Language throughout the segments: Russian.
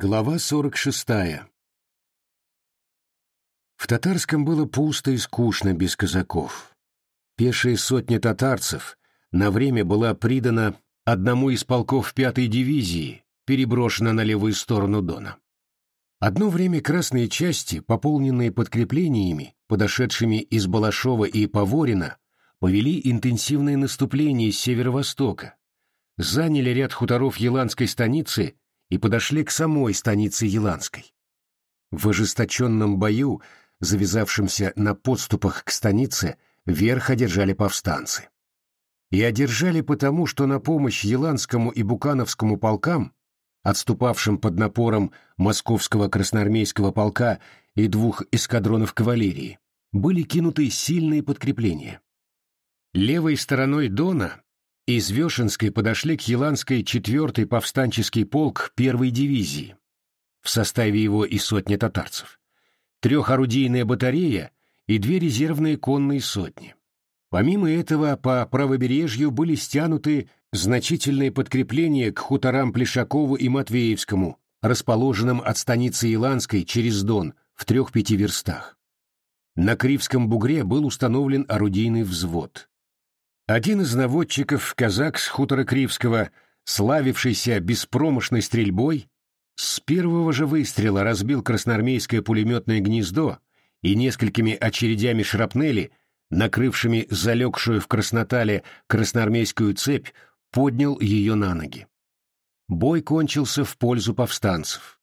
Глава 46. В татарском было пусто и скучно без казаков. Пешая сотня татарцев на время была придана одному из полков пятой дивизии, переброшена на левую сторону Дона. Одно время красные части, пополненные подкреплениями, подошедшими из Балашова и Поворина, повели интенсивное наступление с северо-востока, заняли ряд хуторов Еланской станицы и подошли к самой станице Еланской. В ожесточенном бою, завязавшемся на подступах к станице, верх одержали повстанцы. И одержали потому, что на помощь Еланскому и Букановскому полкам, отступавшим под напором московского красноармейского полка и двух эскадронов кавалерии, были кинуты сильные подкрепления. Левой стороной Дона из Вешенской подошли к Еланской 4-й повстанческий полк первой дивизии, в составе его и сотни татарцев, трехорудийная батарея и две резервные конные сотни. Помимо этого, по правобережью были стянуты значительные подкрепления к хуторам Плешакову и Матвеевскому, расположенным от станицы Еланской через Дон в трех-пяти верстах. На Кривском бугре был установлен орудийный взвод. Один из наводчиков, казак с хутора Кривского, славившийся беспромышной стрельбой, с первого же выстрела разбил красноармейское пулеметное гнездо и несколькими очередями шрапнели, накрывшими залегшую в Краснотале красноармейскую цепь, поднял ее на ноги. Бой кончился в пользу повстанцев.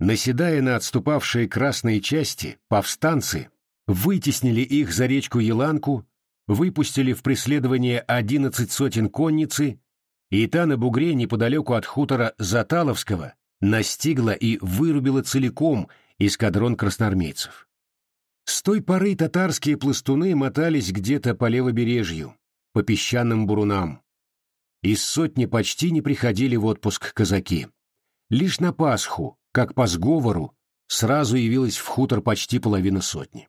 Наседая на отступавшие красные части, повстанцы вытеснили их за речку Еланку выпустили в преследование одиннадцать сотен конницы, и та на бугре неподалеку от хутора Заталовского настигла и вырубила целиком эскадрон красноармейцев. С той поры татарские пластуны мотались где-то по левобережью, по песчаным бурунам. Из сотни почти не приходили в отпуск казаки. Лишь на Пасху, как по сговору, сразу явилась в хутор почти половина сотни.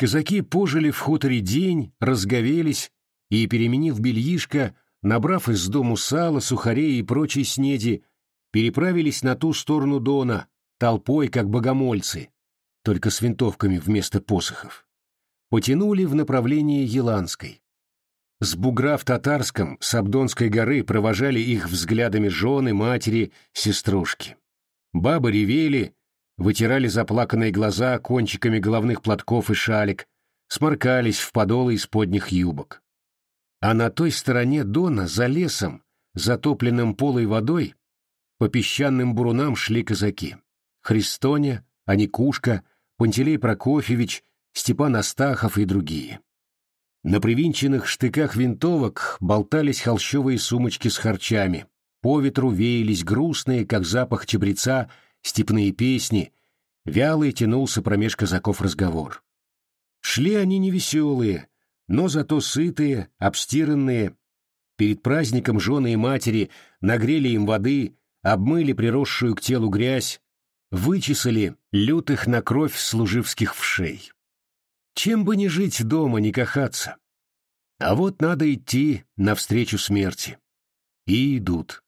Казаки пожили в хуторе день, разговелись и, переменив бельишко, набрав из дому сала, сухарей и прочей снеди, переправились на ту сторону Дона, толпой, как богомольцы, только с винтовками вместо посохов. Потянули в направлении Еланской. С бугра в Татарском, с Абдонской горы провожали их взглядами жены, матери, сеструшки. Бабы ревели, вытирали заплаканные глаза кончиками головных платков и шалик, сморкались в подолы из подних юбок. А на той стороне Дона, за лесом, затопленным полой водой, по песчаным бурунам шли казаки. Христоня, Аникушка, Пантелей Прокофьевич, Степан Астахов и другие. На привинченных штыках винтовок болтались холщовые сумочки с харчами. По ветру веялись грустные, как запах чабреца, степные песни, вялый тянулся промеж казаков разговор. Шли они невеселые, но зато сытые, обстиранные. Перед праздником жены и матери нагрели им воды, обмыли приросшую к телу грязь, вычесали лютых на кровь служивских вшей. Чем бы не жить дома, не кахаться. А вот надо идти навстречу смерти. И идут.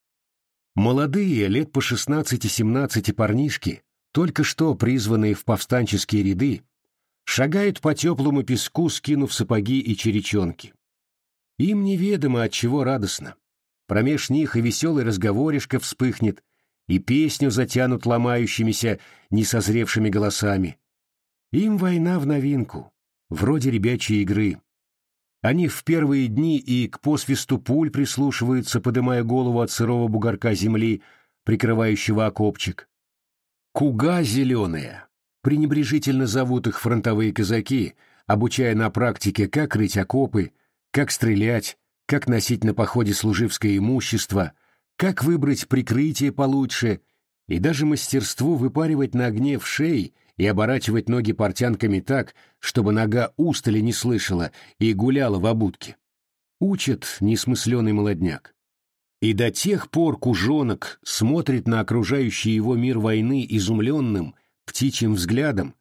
Молодые, лет по шестнадцати-семнадцати парнишки, только что призванные в повстанческие ряды, шагают по теплому песку, скинув сапоги и черечонки. Им неведомо, от чего радостно. Промеж них и веселый разговоришка вспыхнет, и песню затянут ломающимися, несозревшими голосами. Им война в новинку, вроде ребячей игры. Они в первые дни и к посвисту пуль прислушиваются, подымая голову от сырого бугорка земли, прикрывающего окопчик. Куга зеленая. Пренебрежительно зовут их фронтовые казаки, обучая на практике, как рыть окопы, как стрелять, как носить на походе служивское имущество, как выбрать прикрытие получше и даже мастерство выпаривать на огне в шее и оборачивать ноги портянками так, чтобы нога устали не слышала и гуляла в обутке. Учат несмысленый молодняк. И до тех пор кужонок смотрит на окружающий его мир войны изумленным, птичьим взглядом,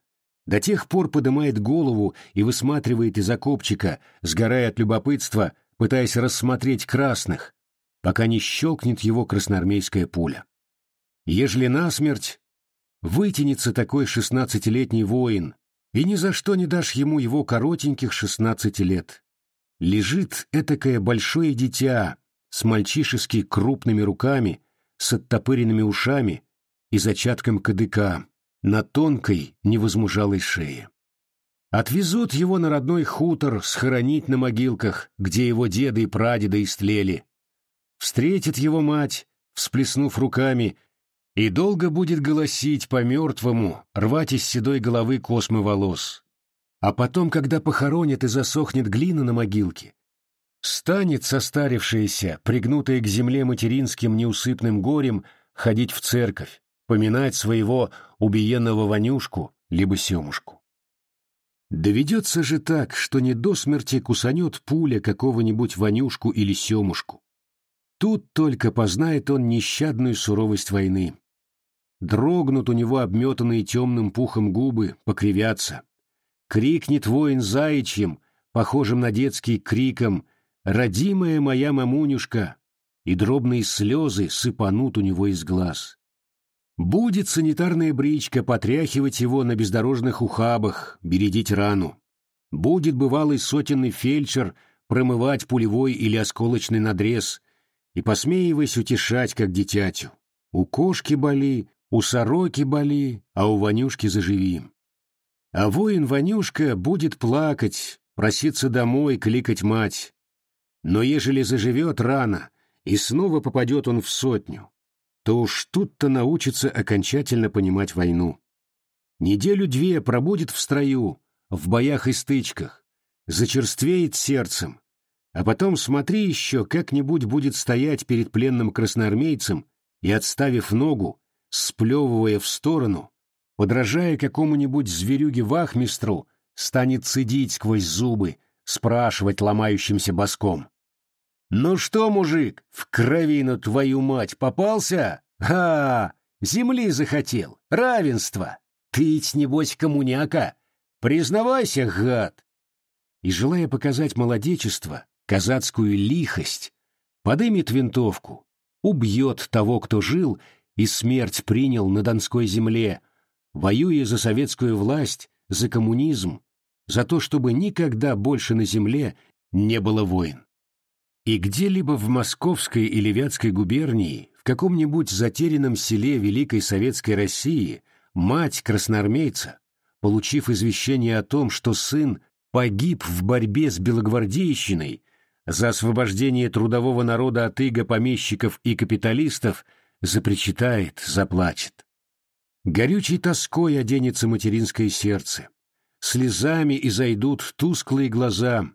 до тех пор поднимает голову и высматривает из окопчика, сгорая от любопытства, пытаясь рассмотреть красных, пока не щелкнет его красноармейская пуля. Ежели насмерть, вытянется такой шестнадцатилетний воин, и ни за что не дашь ему его коротеньких шестнадцати лет. Лежит этакое большое дитя с мальчишески крупными руками, с оттопыренными ушами и зачатком кадыка на тонкой невозмужалой шее. Отвезут его на родной хутор схоронить на могилках, где его деды и прадеды истлели. Встретит его мать, всплеснув руками, и долго будет голосить по-мертвому, рвать из седой головы космы волос. А потом, когда похоронят и засохнет глина на могилке, станет состарившаяся, пригнутая к земле материнским неусыпным горем, ходить в церковь, поминать своего убиенного Ванюшку либо Семушку. Доведется же так, что не до смерти кусанет пуля какого-нибудь Ванюшку или Семушку. Тут только познает он нещадную суровость войны. Дрогнут у него обметанные темным пухом губы, покривятся. Крикнет воин заячьим, похожим на детский криком «Родимая моя мамунюшка!» и дробные слезы сыпанут у него из глаз. Будет санитарная бричка потряхивать его на бездорожных ухабах, бередить рану. Будет бывалый сотенный фельдшер промывать пулевой или осколочный надрез и, посмеиваясь, утешать, как дитятю. У кошки боли, у сороки боли, а у Ванюшки заживи. А воин Ванюшка будет плакать, проситься домой, кликать мать. Но ежели заживет рано, и снова попадет он в сотню, то уж тут-то научится окончательно понимать войну. Неделю-две пробудет в строю, в боях и стычках, зачерствеет сердцем, а потом смотри еще, как-нибудь будет стоять перед пленным красноармейцем и, отставив ногу, сплевывая в сторону, подражая какому-нибудь зверюге-вахмистру, станет цедить сквозь зубы, спрашивать ломающимся боском. «Ну что, мужик, в кровину твою мать попался? А, земли захотел, равенство. Ты ведь, небось, коммуняка. Признавайся, гад!» И, желая показать молодечество, казацкую лихость, подымет винтовку, убьет того, кто жил, и смерть принял на Донской земле, воюя за советскую власть, за коммунизм, за то, чтобы никогда больше на земле не было войн. И где-либо в Московской или Вятской губернии, в каком-нибудь затерянном селе Великой Советской России, мать красноармейца, получив извещение о том, что сын погиб в борьбе с белогвардейщиной за освобождение трудового народа от иго помещиков и капиталистов, запричитает, заплачет. Горючей тоской оденется материнское сердце, слезами изойдут тусклые глаза,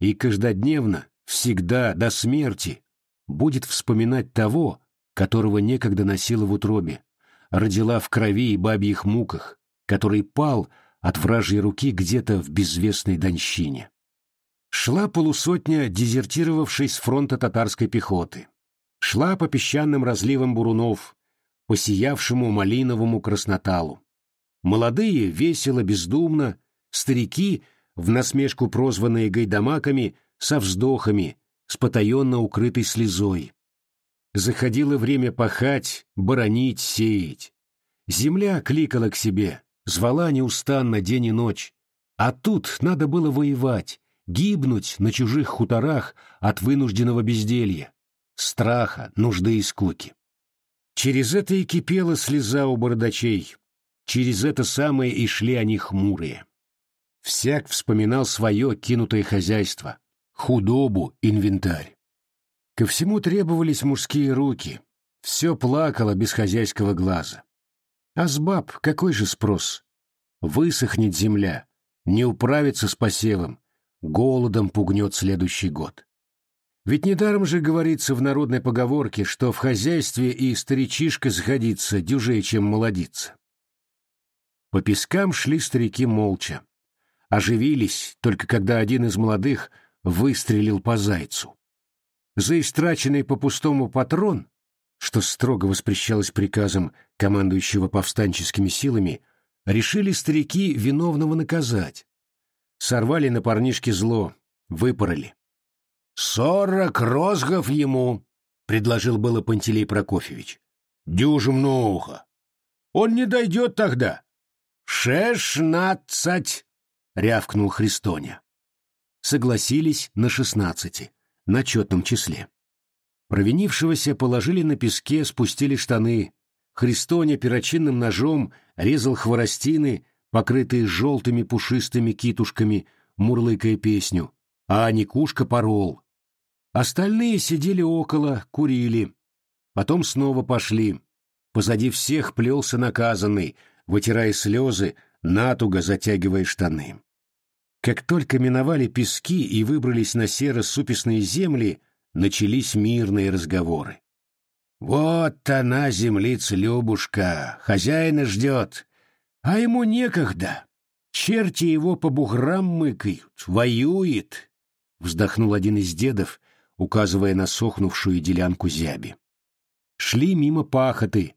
и каждодневно всегда до смерти будет вспоминать того, которого некогда носила в утробе, родила в крови и бабьих муках, который пал от вражьей руки где-то в безвестной Донщине. Шла полусотня дезертировавшей с фронта татарской пехоты. Шла по песчаным разливам бурунов, по сиявшему малиновому красноталу. Молодые весело, бездумно, старики, в насмешку прозванные гайдамаками, со вздохами, с потаенно укрытой слезой. Заходило время пахать, боронить, сеять. Земля кликала к себе, звала неустанно день и ночь. А тут надо было воевать, гибнуть на чужих хуторах от вынужденного безделья, страха, нужды и скуки. Через это и кипела слеза у бородачей, через это самое и шли они хмурые. Всяк вспоминал свое кинутое хозяйство, худобу, инвентарь. Ко всему требовались мужские руки, все плакало без хозяйского глаза. А с баб какой же спрос? Высохнет земля, не управится с посевом, голодом пугнет следующий год. Ведь недаром же говорится в народной поговорке, что в хозяйстве и старичишка сходится дюжее, чем молодиться. По пескам шли старики молча. Оживились, только когда один из молодых — выстрелил по зайцу. За истраченный по-пустому патрон, что строго воспрещалось приказом командующего повстанческими силами, решили старики виновного наказать. Сорвали на парнишке зло, выпороли. «Сорок розгов ему!» — предложил было Пантелей Прокофьевич. Дюжи много. Он не дойдет тогда. Шестнадцать, рявкнул Христоня. Согласились на шестнадцати, на четном числе. Провинившегося положили на песке, спустили штаны. Христоня перочинным ножом резал хворостины, покрытые желтыми пушистыми китушками, мурлыкая песню, а Никушка порол. Остальные сидели около, курили. Потом снова пошли. Позади всех плелся наказанный, вытирая слезы, натуго затягивая штаны. Как только миновали пески и выбрались на серо-супесные земли, начались мирные разговоры. «Вот она, землица Любушка, хозяина ждет, а ему некогда. Черти его по буграм мыкают, воюет», — вздохнул один из дедов, указывая на сохнувшую делянку зяби. Шли мимо пахоты,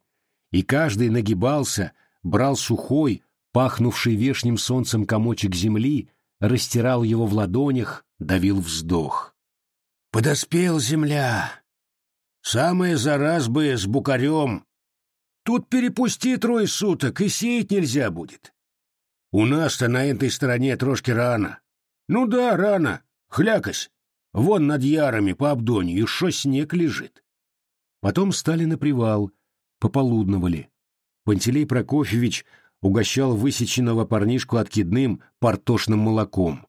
и каждый нагибался, брал сухой, пахнувший вешним солнцем комочек земли, растирал его в ладонях, давил вздох. «Подоспел земля! Самое заразбое с букарем! Тут перепусти трое суток, и сеять нельзя будет. У нас-то на этой стороне трошки рано. Ну да, рано, хлякось. Вон над ярами по обдонью шо снег лежит. Потом стали на привал, пополудновали. Пантелей Прокофьевич угощал высеченного парнишку откидным портошным молоком.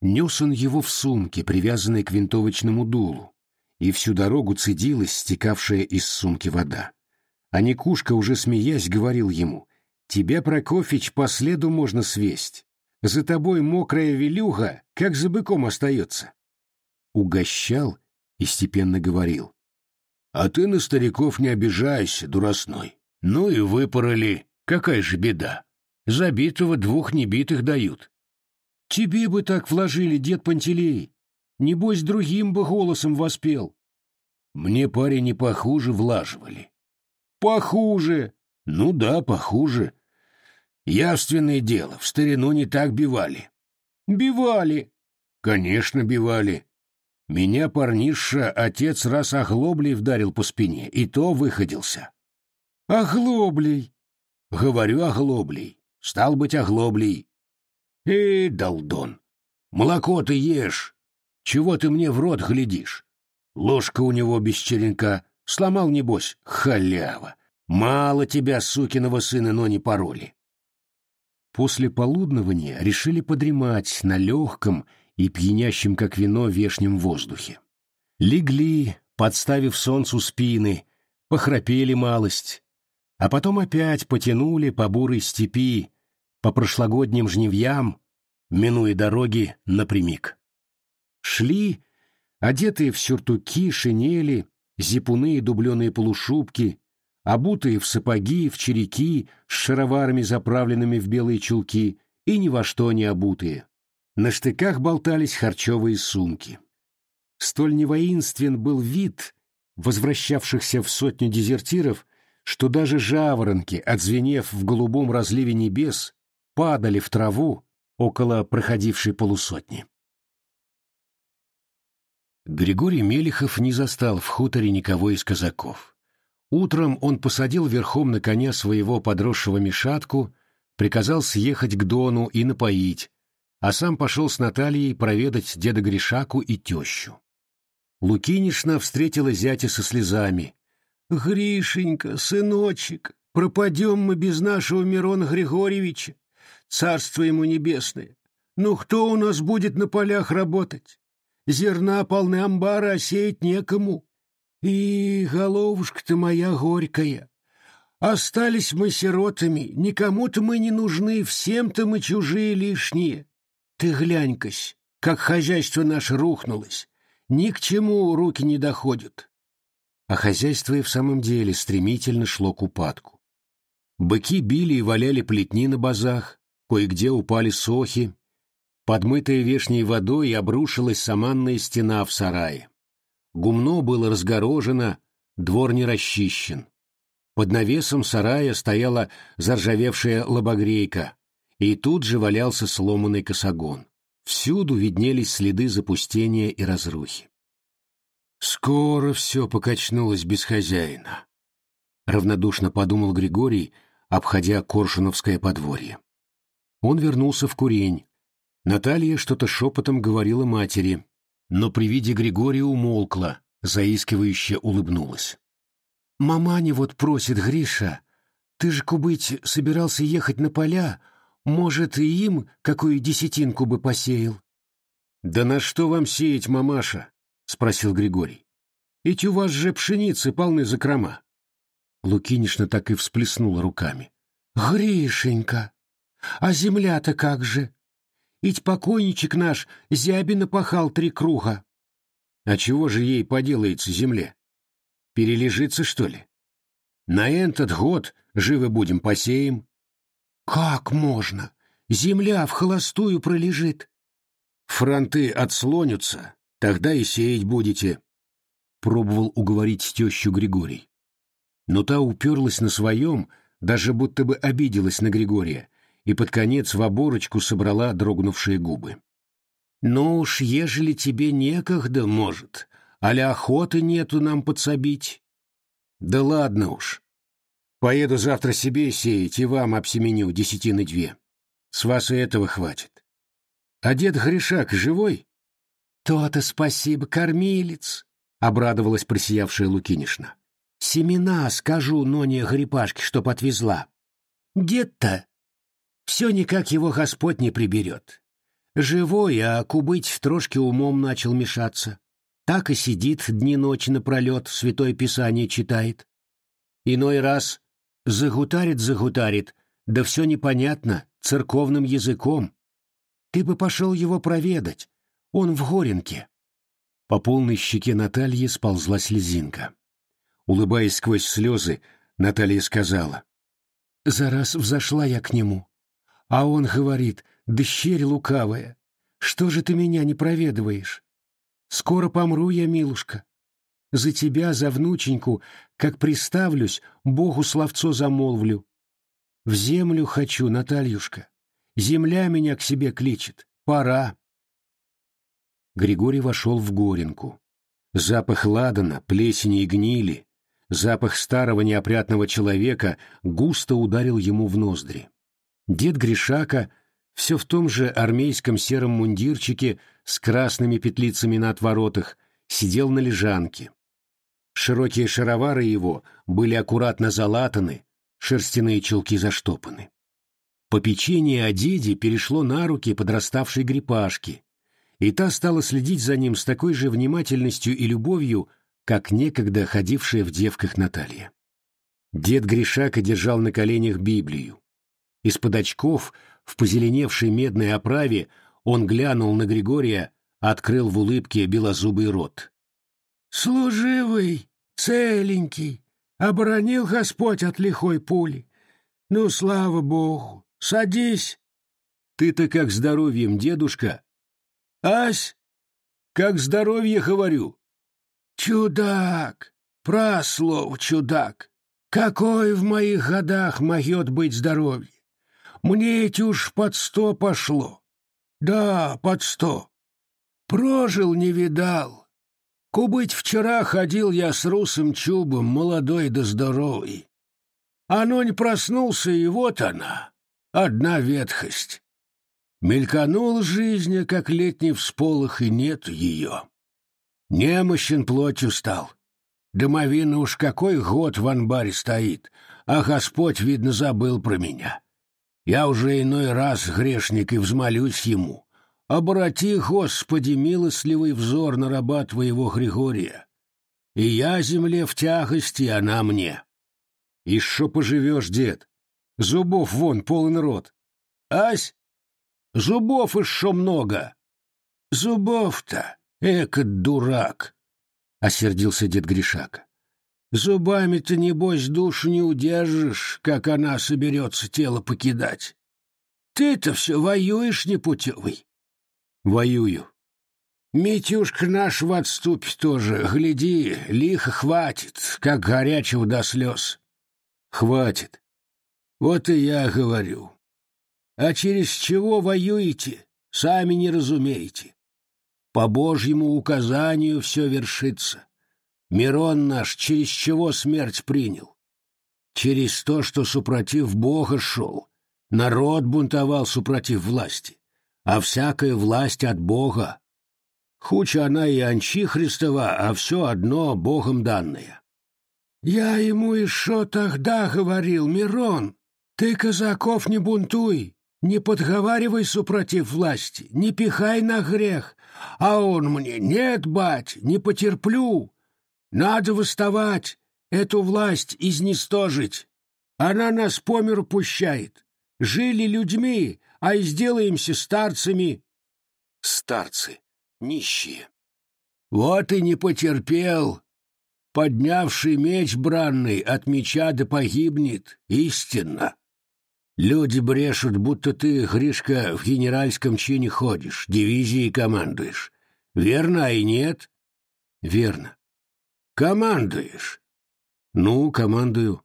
Нес он его в сумке, привязанной к винтовочному дулу, и всю дорогу цедилась стекавшая из сумки вода. А Никушка, уже смеясь, говорил ему, «Тебя, Прокофьич, по следу можно свесть. За тобой мокрая велюга, как за быком остается». Угощал и степенно говорил, «А ты на стариков не обижайся, дуросной. Ну и выпороли, какая же беда. Забитого двух небитых дают». «Тебе бы так вложили, дед Пантелей. Небось, другим бы голосом воспел». «Мне парень не похуже влаживали». «Похуже!» «Ну да, похуже. Явственное дело, в старину не так бивали». «Бивали». «Конечно, бивали. Меня парниша отец раз оглоблей вдарил по спине, и то выходился. Оглоблей. Говорю оглоблей. Стал быть оглоблей. Эй, долдон, молоко ты ешь. Чего ты мне в рот глядишь? Ложка у него без черенка. Сломал, небось, халява. Мало тебя, сукиного сына, но не пароли. После полуднования решили подремать на легком и пьянящем, как вино, вешнем воздухе. Легли, подставив солнцу спины, похрапели малость, а потом опять потянули по бурой степи, по прошлогодним жневьям, минуя дороги напрямик. Шли, одетые в сюртуки, шинели, зипуны и дубленые полушубки, обутые в сапоги, в череки, с шароварами, заправленными в белые чулки, и ни во что не обутые. На штыках болтались харчевые сумки. Столь невоинствен был вид возвращавшихся в сотню дезертиров, что даже жаворонки, отзвенев в голубом разливе небес, падали в траву около проходившей полусотни. Григорий Мелехов не застал в хуторе никого из казаков. Утром он посадил верхом на коня своего подросшего Мишатку, приказал съехать к Дону и напоить, а сам пошел с Натальей проведать деда Гришаку и тещу. Лукинишна встретила зятя со слезами. «Гришенька, сыночек, пропадем мы без нашего Мирона Григорьевича, царство ему небесное. Ну кто у нас будет на полях работать? Зерна полны амбара, а сеять некому. И, головушка-то моя горькая, остались мы сиротами, никому-то мы не нужны, всем-то мы чужие лишние. Ты глянь-кась, как хозяйство наше рухнулось. Ни к чему руки не доходят. А хозяйство и в самом деле стремительно шло к упадку. Быки били и валяли плетни на базах, кое-где упали сохи. Подмытая вешней водой обрушилась саманная стена в сарае. Гумно было разгорожено, двор не расчищен. Под навесом сарая стояла заржавевшая лобогрейка, и тут же валялся сломанный косогон. Всюду виднелись следы запустения и разрухи. Скоро все покачнулось без хозяина. — равнодушно подумал Григорий, обходя Коршуновское подворье. Он вернулся в курень. Наталья что-то шепотом говорила матери, но при виде Григория умолкла, заискивающе улыбнулась. «Маманя вот просит, Гриша, ты ж, кубыть, собирался ехать на поля, может, и им какую десятинку бы посеял?» «Да на что вам сеять, мамаша?» — спросил Григорий. «Ведь у вас же пшеницы полны закрома». Лукинишна так и всплеснула руками. «Гришенька, а земля-то как же? Ведь покойничек наш зябина пахал три круга». «А чего же ей поделается земле? Перележится, что ли? На этот год живы будем посеем». «Как можно? Земля в холостую пролежит». «Фронты отслонятся, тогда и сеять будете», — пробовал уговорить тещу Григорий. Но та уперлась на своем, даже будто бы обиделась на Григория, и под конец в оборочку собрала дрогнувшие губы. «Ну уж, ежели тебе некогда, может, аля охоты нету нам подсобить». «Да ладно уж. Поеду завтра себе сеять и вам обсеменю десятины две. С вас и этого хватит. А дед Гришак живой?» «То-то спасибо, кормилец», — обрадовалась просиявшая Лукинишна. Семена скажу Ноне Грипашке, чтоб отвезла. Дед-то все никак его Господь не приберет. Живой, а кубыть трошки умом начал мешаться. Так и сидит дни-ночи напролет, Святое Писание читает. Иной раз загутарит-загутарит, да все непонятно, церковным языком. Ты бы пошел его проведать, он в Горенке. По полной щеке Натальи сползла слезинка. Улыбаясь сквозь слезы, Наталья сказала. «За раз взошла я к нему. А он говорит, дщерь лукавая, что же ты меня не проведываешь? Скоро помру я, милушка. За тебя, за внученьку, как приставлюсь, Богу словцо замолвлю. В землю хочу, Натальюшка. Земля меня к себе кличет. Пора. Григорий вошел в горенку. Запах ладана, плесени и гнили, Запах старого неопрятного человека густо ударил ему в ноздри. Дед Гришака все в том же армейском сером мундирчике с красными петлицами на отворотах сидел на лежанке. Широкие шаровары его были аккуратно залатаны, шерстяные чулки заштопаны. Попечение о деде перешло на руки подраставшей грипашки, и та стала следить за ним с такой же внимательностью и любовью, как некогда ходившая в девках Наталья. Дед Гришака держал на коленях Библию. Из-под очков, в позеленевшей медной оправе, он глянул на Григория, открыл в улыбке белозубый рот. «Служивый, целенький, оборонил Господь от лихой пули. Ну, слава Богу, садись!» «Ты-то как здоровьем, дедушка?» «Ась, как здоровье, говорю!» Чудак! Праслов чудак! Какой в моих годах могет быть здоровье? Мне эти уж под сто пошло. Да, под сто. Прожил, не видал. Кубыть вчера ходил я с русым чубом, молодой да здоровый. Оно не проснулся, и вот она, одна ветхость. Мельканул жизнь, как летний всполох, и нет ее. Немощен плотью стал. Домовина уж какой год в анбаре стоит, а Господь, видно, забыл про меня. Я уже иной раз, грешник, и взмолюсь ему. Обрати, Господи, милостливый взор на раба твоего Григория. И я земле в тягости, она мне. И шо поживешь, дед? Зубов вон полон рот. Ась? Зубов и шо много. Зубов-то Эка дурак! — осердился дед Гришака. Зубами-то, небось, душу не удержишь, как она соберется тело покидать. Ты-то все воюешь непутевый. Воюю. Митюшка наш в отступе тоже, гляди, лихо хватит, как горячего до слез. Хватит. Вот и я говорю. А через чего воюете, сами не разумеете. По Божьему указанию все вершится. Мирон наш через чего смерть принял? через то, что супротив Бога шел. Народ бунтовал супротив власти, а всякая власть от Бога. Хуч она и анчихристова, а все одно Богом данное. Я ему еще тогда говорил, Мирон, ты казаков не бунтуй, не подговаривай супротив власти, не пихай на грех, а он мне, нет, бать, не потерплю. Надо восставать, эту власть изнестожить. Она нас по миру пущает. Жили людьми, а и сделаемся старцами. Старцы, нищие. Вот и не потерпел. Поднявший меч бранный от меча да погибнет, истинно. Люди брешут, будто ты, Гришка, в генеральском чине ходишь, дивизией командуешь. Верно, а и нет? Верно. Командуешь. Ну, командую.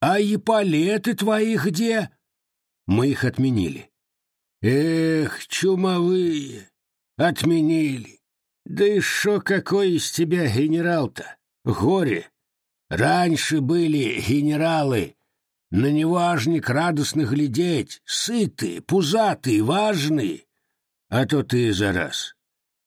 А еполеты твои где? Мы их отменили. Эх, чумовые, отменили. Да и шо какой из тебя генерал-то? Горе. Раньше были генералы, на неважник радостно глядеть, сытый, пузатый, важный. А то ты за раз.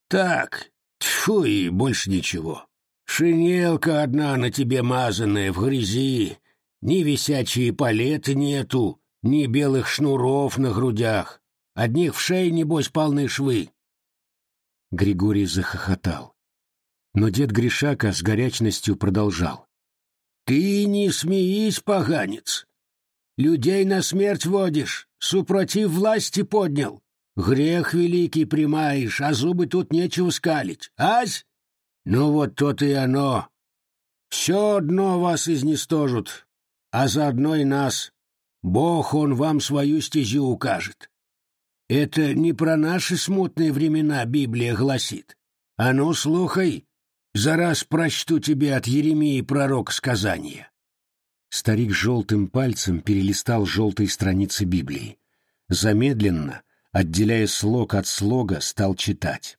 Так, тьфу и больше ничего. Шинелка одна на тебе мазанная в грязи, ни висячие палеты нету, ни белых шнуров на грудях. Одних в шее, небось, полны швы. Григорий захохотал. Но дед Гришака с горячностью продолжал. «Ты не смеись, поганец! Людей на смерть водишь, супротив власти поднял. Грех великий примаешь, а зубы тут нечего скалить. Ась? Ну вот то и оно. Все одно вас изнестожут, а заодно и нас. Бог он вам свою стезю укажет. Это не про наши смутные времена Библия гласит. А ну, слухай, за раз прочту тебе от Еремии пророк сказания. Старик желтым пальцем перелистал желтые страницы Библии. Замедленно, отделяя слог от слога, стал читать.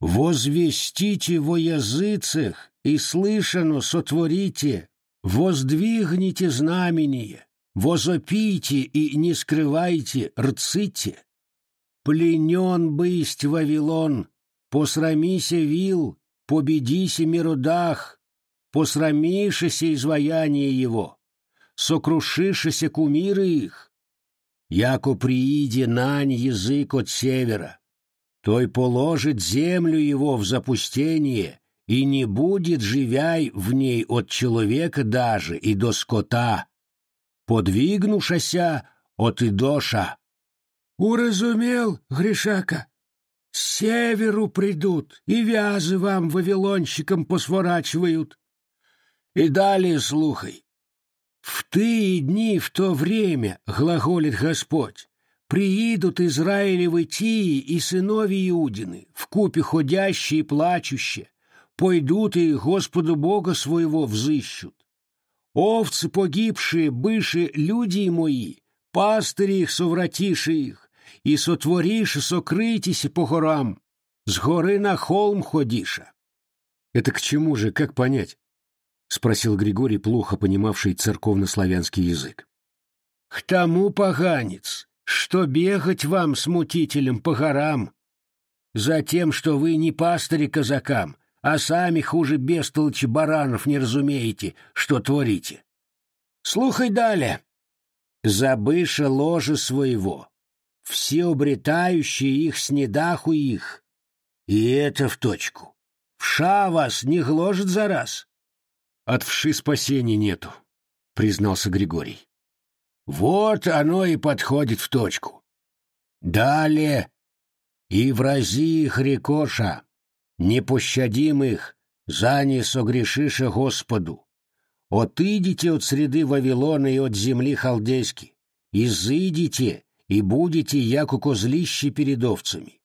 «Возвестите во языцах, и слышано сотворите, воздвигните знамение, возопите и не скрывайте, рците. Пленен бысть Вавилон, посрамися вил, победися миродах, посрамишися изваяние его, сокрушишися кумиры их, яко прииде нань язык от севера, той положит землю его в запустение, и не будет живяй в ней от человека даже и до скота, подвигнушася от идоша. Уразумел, Гришака? С северу придут, и вязы вам вавилонщикам посворачивают. И далее слухай. В ты дни, в то время, глаголит Господь, приидут Израилевы Тии и сынови Иудины, в купе ходящие и плачущие, пойдут и Господу Бога своего взыщут. Овцы погибшие, быши, люди мои, пастыри их совратиши их, и сотворишь, сокрытися по горам, с горы на холм ходиша. Это к чему же, как понять? — спросил Григорий, плохо понимавший церковнославянский язык. — К тому, поганец, что бегать вам, смутителям, по горам, за тем, что вы не пастыри казакам, а сами хуже бестолочи баранов не разумеете, что творите. Слухай далее. Забыша ложе своего, все обретающие их снедаху их. И это в точку. Вша вас не гложет за раз. От вши спасения нету, признался Григорий. Вот оно и подходит в точку. Далее. И врази их рекоша, не пощадим их, за не согрешиша Господу. Отыдите от среды Вавилона и от земли халдейски, изыдите и будете яко козлище перед овцами.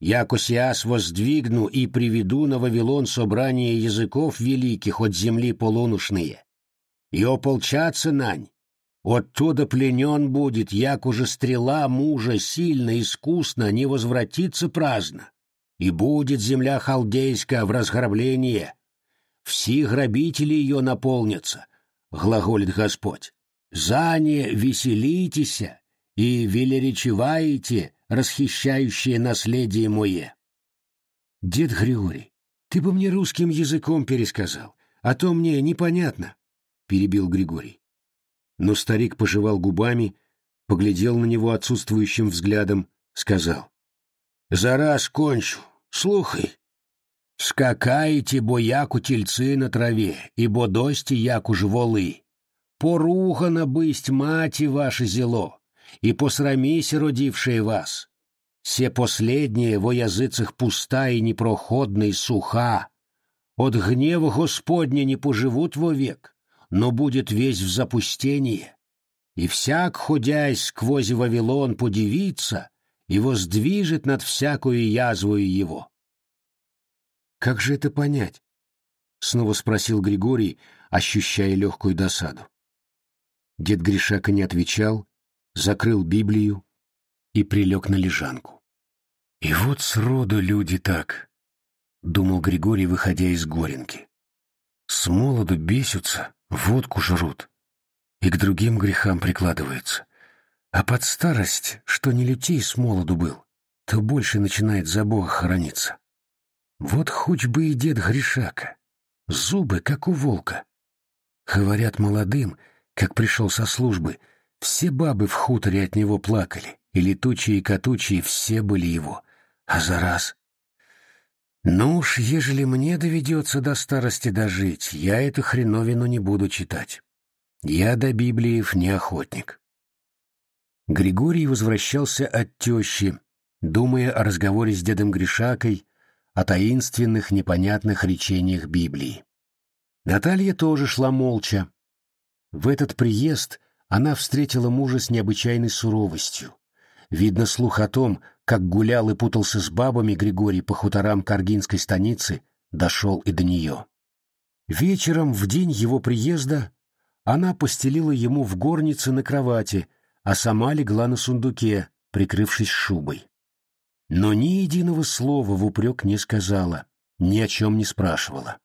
Яко сиас воздвигну и приведу на Вавилон собрание языков великих от земли полунушные, и ополчаться нань. Оттуда пленен будет, як уже стрела мужа сильно, искусно, не возвратится праздно, и будет земля халдейская в разграблении. Все грабители ее наполнятся, глаголит Господь, за не веселитеся и велеречеваете, расхищающее наследие мое. Дед Григорий, ты бы мне русским языком пересказал, а то мне непонятно, — перебил Григорий. Но старик пожевал губами, поглядел на него отсутствующим взглядом, сказал. — За раз кончу, слухай. Скакаете, бо яку тельцы на траве, и бо дості яку ж воли. Поругано бысть мати ваше зело, и посрамись, родившие вас. Все последние во языцах пуста и непроходна и суха. От гнева Господня не поживут вовек, но будет весь в запустении. И всяк, ходясь сквозь Вавилон, подивится и воздвижет над всякую язвою его. «Как же это понять?» — снова спросил Григорий, ощущая легкую досаду. Дед Гришака не отвечал, закрыл Библию и прилег на лежанку. «И вот сроду люди так», — думал Григорий, выходя из горенки. «С молоду бесятся, водку жрут и к другим грехам прикладываются. А под старость, что не лютей с молоду был, то больше начинает за Бога хорониться. Вот хоть бы и дед Гришака, зубы, как у волка. Говорят молодым, как пришел со службы, все бабы в хуторе от него плакали, и летучие и катучие все были его. А за раз... Ну уж, ежели мне доведется до старости дожить, я эту хреновину не буду читать. Я до Библиев не охотник. Григорий возвращался от тещи, думая о разговоре с дедом Гришакой, о таинственных, непонятных речениях Библии. Наталья тоже шла молча. В этот приезд она встретила мужа с необычайной суровостью. Видно, слух о том, как гулял и путался с бабами Григорий по хуторам Каргинской станицы, дошел и до нее. Вечером, в день его приезда, она постелила ему в горнице на кровати, а сама легла на сундуке, прикрывшись шубой. Но ни единого слова в упрек не сказала, ни о чем не спрашивала.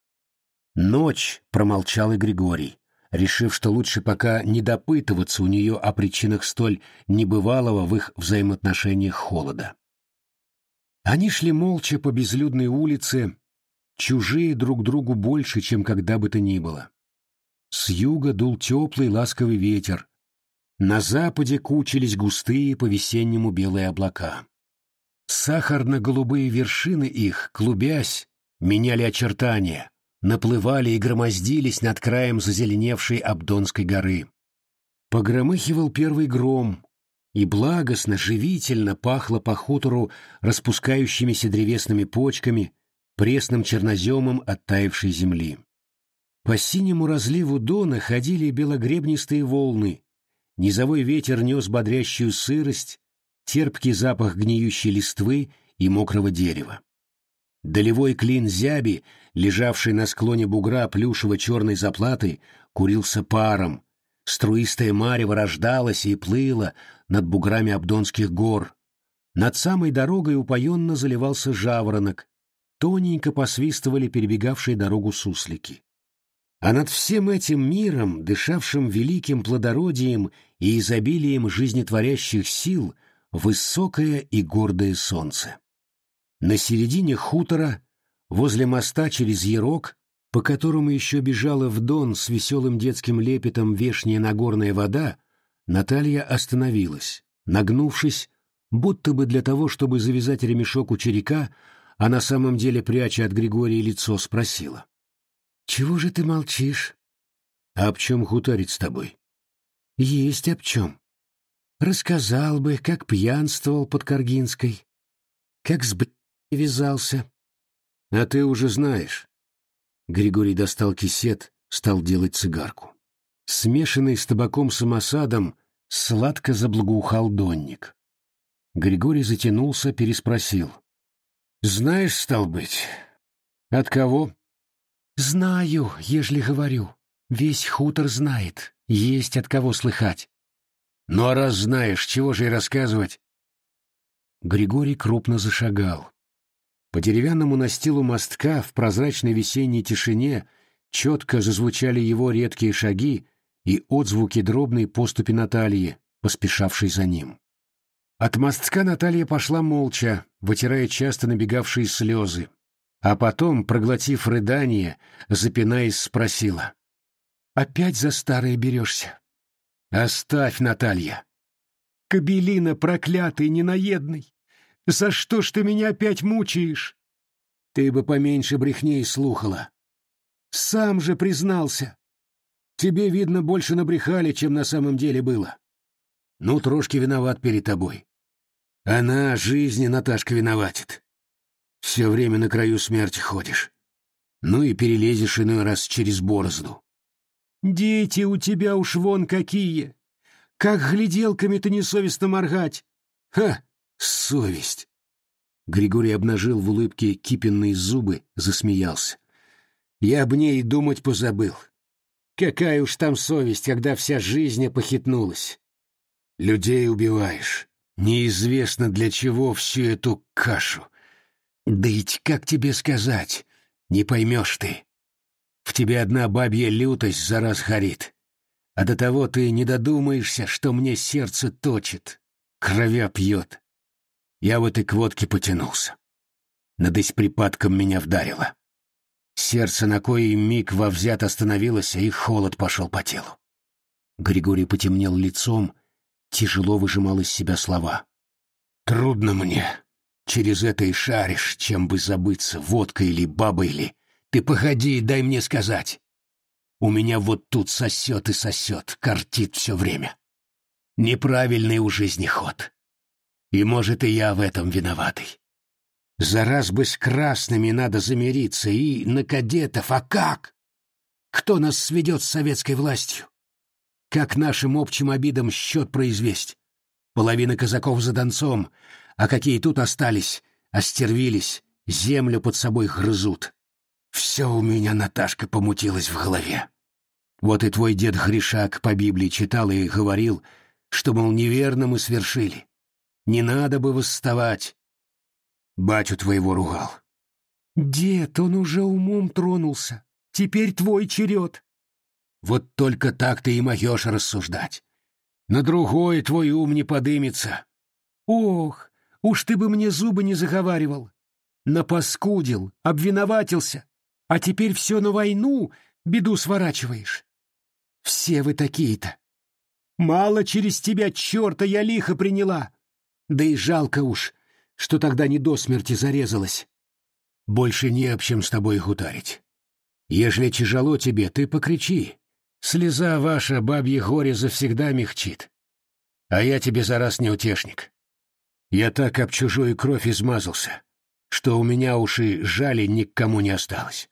Ночь промолчал и Григорий, решив, что лучше пока не допытываться у нее о причинах столь небывалого в их взаимоотношениях холода. Они шли молча по безлюдной улице, чужие друг другу больше, чем когда бы то ни было. С юга дул теплый ласковый ветер. На западе кучились густые по-весеннему белые облака. Сахарно-голубые вершины их, клубясь, меняли очертания, наплывали и громоздились над краем зазеленевшей Абдонской горы. Погромыхивал первый гром, и благостно, живительно пахло по хутору распускающимися древесными почками, пресным черноземом оттаившей земли. По синему разливу Дона ходили белогребнистые волны. Низовой ветер нес бодрящую сырость, терпкий запах гниющей листвы и мокрого дерева. Долевой клин зяби, лежавший на склоне бугра плюшево-черной заплаты, курился паром. Струистая марево рождалась и плыла над буграми Абдонских гор. Над самой дорогой упоенно заливался жаворонок. Тоненько посвистывали перебегавшие дорогу суслики. А над всем этим миром, дышавшим великим плодородием и изобилием жизнетворящих сил, высокое и гордое солнце. На середине хутора, возле моста через Ярок, по которому еще бежала в дон с веселым детским лепетом вешняя нагорная вода, Наталья остановилась, нагнувшись, будто бы для того, чтобы завязать ремешок у черека, а на самом деле, пряча от Григория лицо, спросила. Чего же ты молчишь? А об чем хуторить с тобой? Есть об чем. Рассказал бы, как пьянствовал под Каргинской, как с б... вязался. А ты уже знаешь. Григорий достал кисет, стал делать цигарку. Смешанный с табаком самосадом, сладко заблагоухал донник. Григорий затянулся, переспросил. «Знаешь, стал быть, от кого?» Знаю, ежели говорю. Весь хутор знает. Есть от кого слыхать. Ну а раз знаешь, чего же и рассказывать? Григорий крупно зашагал. По деревянному настилу мостка в прозрачной весенней тишине четко зазвучали его редкие шаги, и отзвуки дробной поступи Натальи, поспешавшей за ним. От мостка Наталья пошла молча, вытирая часто набегавшие слезы, а потом, проглотив рыдание, запинаясь, спросила. «Опять за старое берешься?» «Оставь, Наталья!» «Кобелина проклятый, ненаедный! За что ж ты меня опять мучаешь?» «Ты бы поменьше брехней слухала!» «Сам же признался!» «Тебе, видно, больше набрехали, чем на самом деле было!» «Ну, трошки виноват перед тобой!» «Она жизни, Наташка, виноватит!» «Все время на краю смерти ходишь!» «Ну и перелезешь иной раз через борозду!» «Дети у тебя уж вон какие! Как гляделками-то несовестно моргать!» «Ха! Совесть!» Григорий обнажил в улыбке кипенные зубы, засмеялся. «Я об ней думать позабыл. Какая уж там совесть, когда вся жизнь похитнулась. Людей убиваешь. Неизвестно для чего всю эту кашу. Да ведь как тебе сказать, не поймешь ты. В тебе одна бабья лютость за раз горит. А до того ты не додумаешься, что мне сердце точит, кровя пьет. Я вот и к водке потянулся. Надысь припадком меня вдарило. Сердце на кое миг вовзят остановилось, и холод пошел по телу. Григорий потемнел лицом, тяжело выжимал из себя слова. «Трудно мне. Через это и шаришь, чем бы забыться, водкой или бабой или ты погоди, дай мне сказать. У меня вот тут сосет и сосет, картит все время. Неправильный у жизни ход. И, может, и я в этом виноватый. За раз бы с красными надо замириться и на кадетов, а как? Кто нас сведет с советской властью? Как нашим общим обидам счет произвесть? Половина казаков за донцом, а какие тут остались, остервились, землю под собой грызут. Все у меня, Наташка, помутилось в голове. Вот и твой дед Гришак по Библии читал и говорил, что, мол, неверно мы свершили. Не надо бы восставать. Батю твоего ругал. Дед, он уже умом тронулся. Теперь твой черед. Вот только так ты и могешь рассуждать. На другой твой ум не подымется. Ох, уж ты бы мне зубы не заговаривал. Напаскудил, обвиноватился. А теперь все на войну беду сворачиваешь. Все вы такие-то. Мало через тебя черта я лихо приняла. Да и жалко уж, что тогда не до смерти зарезалась. Больше не об чем с тобой гутарить. Ежели тяжело тебе, ты покричи. Слеза ваша бабье горе завсегда мягчит. А я тебе за раз не утешник. Я так об чужую кровь измазался, что у меня уж и жали ни к кому не осталось.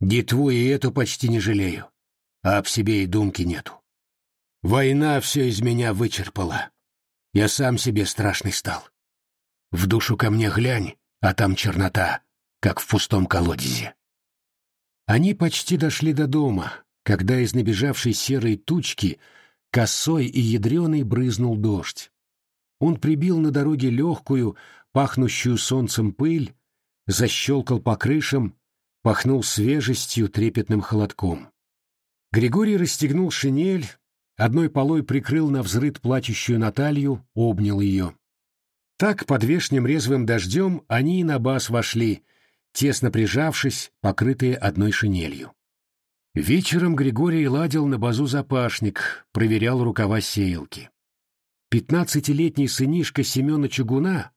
Детву и эту почти не жалею, а об себе и думки нету. Война все из меня вычерпала. Я сам себе страшный стал. В душу ко мне глянь, а там чернота, как в пустом колодезе. Они почти дошли до дома, когда из набежавшей серой тучки косой и ядреный брызнул дождь. Он прибил на дороге легкую, пахнущую солнцем пыль, защелкал по крышам, пахнул свежестью, трепетным холодком. Григорий расстегнул шинель, одной полой прикрыл на взрыд плачущую Наталью, обнял ее. Так, под вешним резвым дождем, они на бас вошли, тесно прижавшись, покрытые одной шинелью. Вечером Григорий ладил на базу запашник, проверял рукава сеялки. Пятнадцатилетний сынишка Семена Чугуна,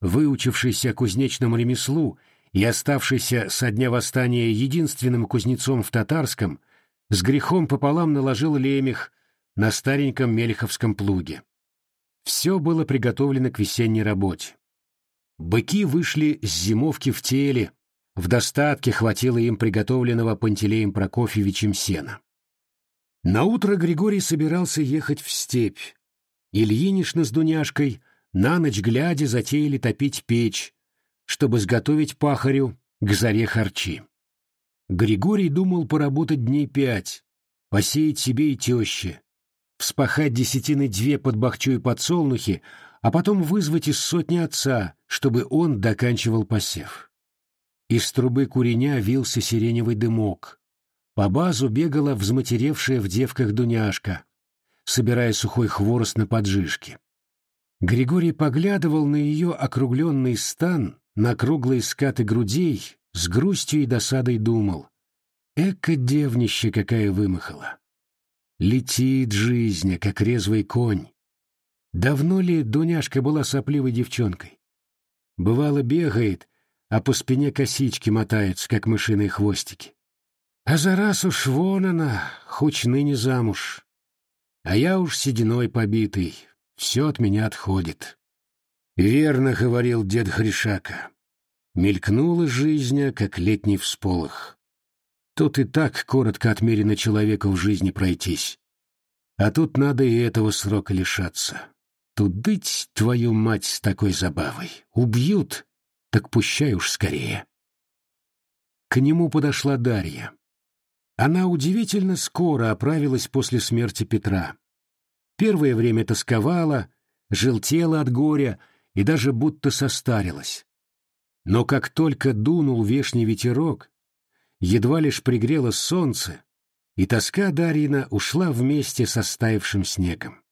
выучившийся кузнечному ремеслу и оставшийся со дня восстания единственным кузнецом в Татарском, с грехом пополам наложил лемех на стареньком мельховском плуге. Все было приготовлено к весенней работе. Быки вышли с зимовки в теле, в достатке хватило им приготовленного Пантелеем Прокофьевичем сена. Наутро Григорий собирался ехать в степь. Ильинишна с Дуняшкой на ночь глядя затеяли топить печь, чтобы сготовить пахарю к заре харчи. Григорий думал поработать дней пять, посеять себе и теще, вспахать десятины две под бахчу и подсолнухи, а потом вызвать из сотни отца, чтобы он доканчивал посев. Из трубы куреня вился сиреневый дымок. По базу бегала взматеревшая в девках Дуняшка, собирая сухой хворост на поджижке. Григорий поглядывал на ее округленный стан, на круглые скаты грудей, с грустью и досадой думал. Эка девнище какая вымахала. Летит жизнь, как резвый конь. Давно ли Дуняшка была сопливой девчонкой? Бывало, бегает, а по спине косички мотаются, как мышиные хвостики. А за раз уж вон она, хоть ныне замуж. А я уж сединой побитый, все от меня отходит. Верно говорил дед Хришака. Мелькнула жизнь, как летний всполох. Тут и так коротко отмерено человеку в жизни пройтись. А тут надо и этого срока лишаться. Тудыть твою мать с такой забавой. Убьют, так пущай уж скорее. К нему подошла Дарья. Она удивительно скоро оправилась после смерти Петра. Первое время тосковала, желтела от горя и даже будто состарилась. Но как только дунул вешний ветерок, едва лишь пригрело солнце, и тоска Дарьина ушла вместе со стаившим снегом.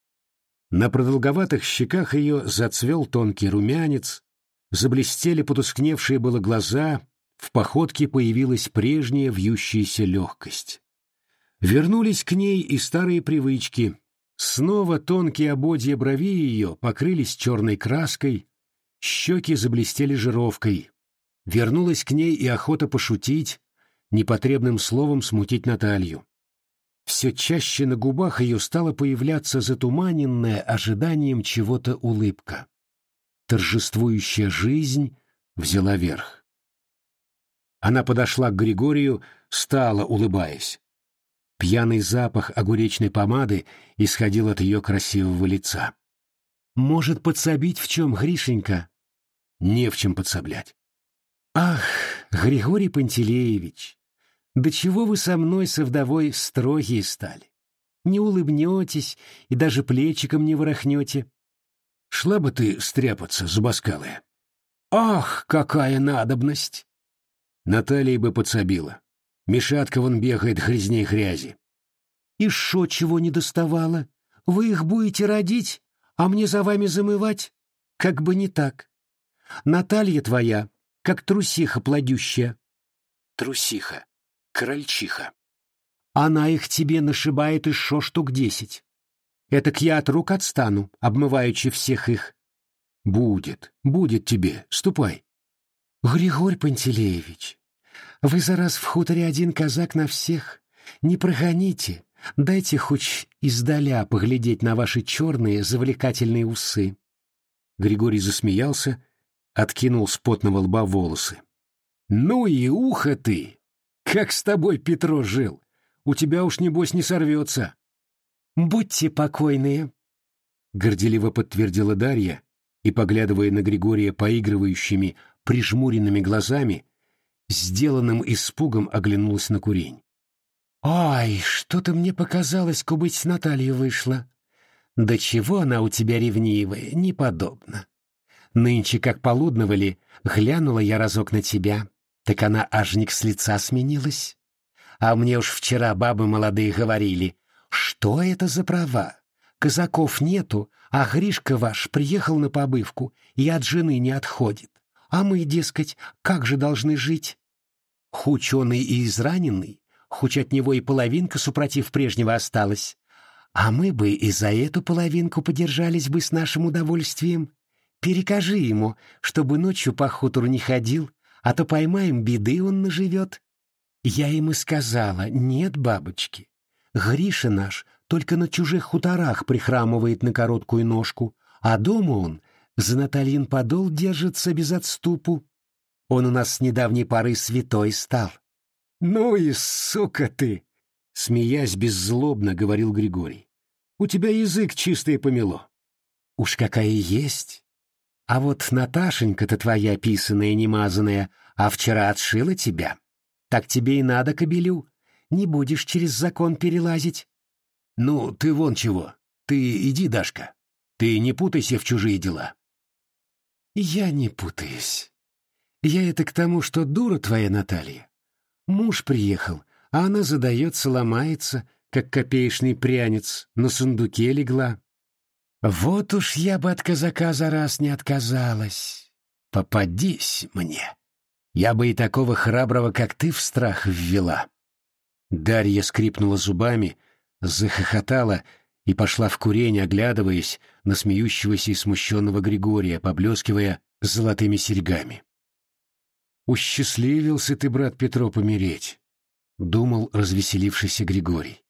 На продолговатых щеках ее зацвел тонкий румянец, заблестели потускневшие было глаза, в походке появилась прежняя вьющаяся легкость. Вернулись к ней и старые привычки. Снова тонкие ободья брови ее покрылись черной краской, щеки заблестели жировкой. Вернулась к ней и охота пошутить, непотребным словом смутить Наталью. Все чаще на губах ее стала появляться затуманенная ожиданием чего-то улыбка. Торжествующая жизнь взяла верх. Она подошла к Григорию, стала, улыбаясь. Пьяный запах огуречной помады исходил от ее красивого лица. «Может, подсобить в чем, Гришенька?» «Не в чем подсоблять». «Ах, Григорий Пантелеевич, да чего вы со мной, со вдовой, строгие стали? Не улыбнетесь и даже плечиком не ворохнете. Шла бы ты стряпаться, зубоскалая. Ах, какая надобность! Наталья бы подсобила. Мишатка вон бегает грязней грязи. И шо чего не доставало? Вы их будете родить, а мне за вами замывать? Как бы не так. Наталья твоя, как трусиха плодющая. Трусиха, крольчиха. Она их тебе нашибает еще штук десять. Этак я от рук отстану, обмываючи всех их. Будет, будет тебе, ступай. Григорий Пантелеевич, вы за раз в хуторе один казак на всех. Не прогоните, дайте хоть издаля поглядеть на ваши черные завлекательные усы. Григорий засмеялся, откинул с потного лба волосы. Ну и ухо ты! Как с тобой Петро жил! У тебя уж, небось, не сорвется. «Будьте покойные», — горделиво подтвердила Дарья и, поглядывая на Григория поигрывающими, прижмуренными глазами, сделанным испугом оглянулась на курень. «Ай, что-то мне показалось, кубыть Наталья вышла. Да чего она у тебя ревнивая, неподобно. Нынче, как полудновали, глянула я разок на тебя, так она ажник с лица сменилась. А мне уж вчера бабы молодые говорили, что это за права? Казаков нету, а Гришка ваш приехал на побывку и от жены не отходит. А мы, дескать, как же должны жить? Хученый и израненный, хуч от него и половинка, супротив прежнего, осталась. А мы бы и за эту половинку подержались бы с нашим удовольствием. Перекажи ему, чтобы ночью по хутору не ходил, а то поймаем беды он наживет. Я ему сказала, нет, бабочки, Гриша наш только на чужих хуторах прихрамывает на короткую ножку, а дома он за Натальин подол держится без отступу. Он у нас с недавней поры святой стал. — Ну и сука ты! — смеясь беззлобно говорил Григорий. — У тебя язык чистое помело. — Уж какая есть. А вот Наташенька-то твоя писаная, немазанная, а вчера отшила тебя. Так тебе и надо, кобелю. Не будешь через закон перелазить. Ну, ты вон чего. Ты иди, Дашка. Ты не путайся в чужие дела. Я не путаюсь. Я это к тому, что дура твоя Наталья. Муж приехал, а она задается, ломается, как копеечный прянец, на сундуке легла. Вот уж я бы от казака за раз не отказалась. Попадись мне. Я бы и такого храброго, как ты, в страх ввела. Дарья скрипнула зубами, захохотала и пошла в курень, оглядываясь на смеющегося и смущенного Григория, поблескивая золотыми серьгами. «Усчастливился ты, брат Петро, помереть», — думал развеселившийся Григорий.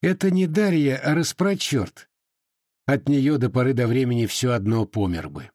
«Это не Дарья, а распрочерт. От нее до поры до времени все одно помер бы».